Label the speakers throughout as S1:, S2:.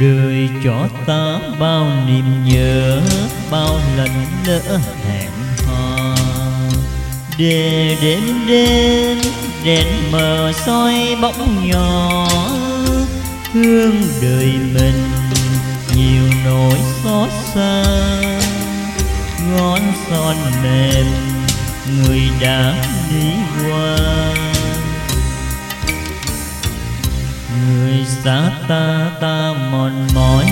S1: đời cho ta bao niềm nhớ, bao lần lỡ hẹn hò. Để đêm đêm, đèn mờ soi bóng nhỏ thương đời mình nhiều nỗi xót xa. Ngón son mềm, người đã đi qua. Người xa ta ta mòn mỏi,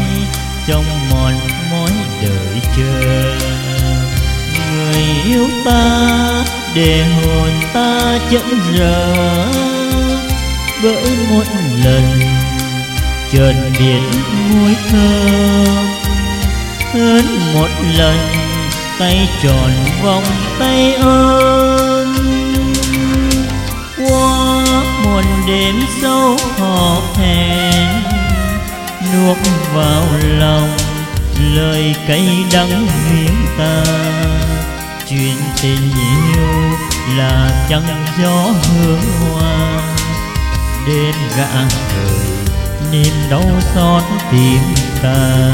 S1: trong mòn mỏi đợi chờ. Người yêu ta, để hồn ta chẳng rỡ bởi một lần trần biển môi thơ. Hơn một lần, tay tròn vòng tay ơn. Qua một đêm sâu hò nuốt vào lòng, lời cay đắng miếng ta. Chuyện tình yêu là chẳng gió hương hoa. Đêm gã trời niềm đau xót tim ta.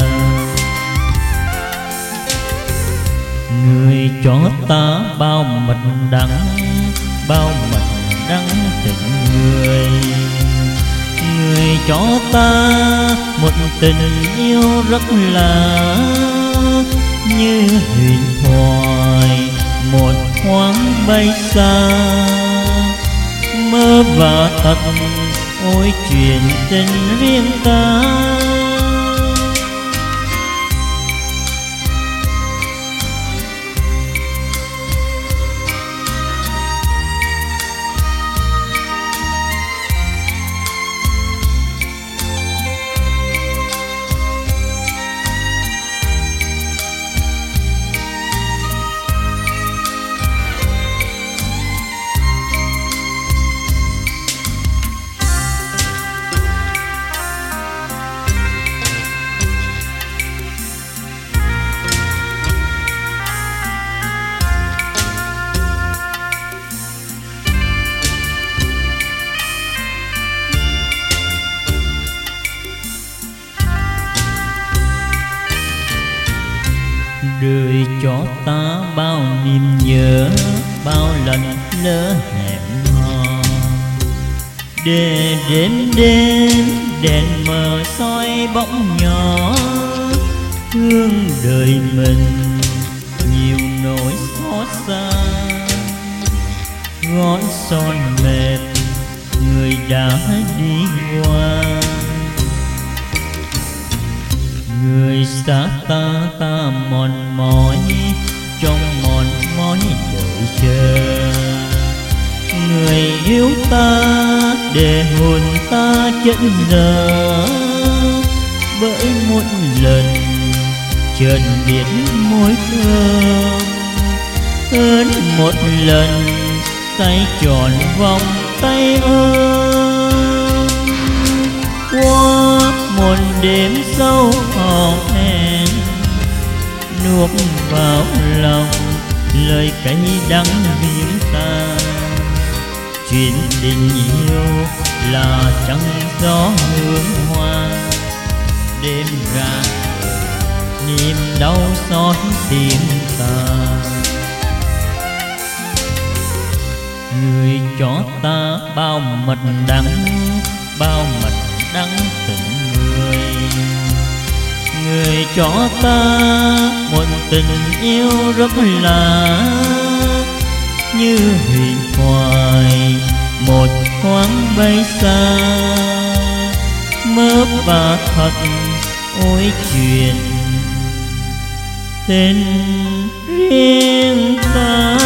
S1: Người cho ta bao mật đắng, bao mật đắng tình người người cho ta một tình yêu rất là như huyền thoại một thoáng bay xa. Mơ và thật, ôi chuyện tình riêng ta. Đời cho ta bao niềm nhớ, bao lần lỡ hẹn hò. Để đêm đêm, đèn mờ soi bóng nhỏ thương đời mình nhiều nỗi xót xa. Ngón son mềm người đã đi qua. Người xa ta ta mòn mỏi, trong mòn mỏi đợi chờ người yêu ta, để hồn ta chẫn giờ bởi một lần trần biết môi thơm hơn một lần tay tròn vòng tay ơn. Qua một đêm sâu hò em. Nuốt vào lòng, lời cay đắng miếng ta chuyện tình yêu là trăng gió hương hoa. Đêm ra, niềm đau xót tim ta người cho ta bao mật đắng, bao cho ta một tình yêu rất là như huyền thoại một thoáng bay xa. Mơ và thật, ôi chuyện tình riêng ta.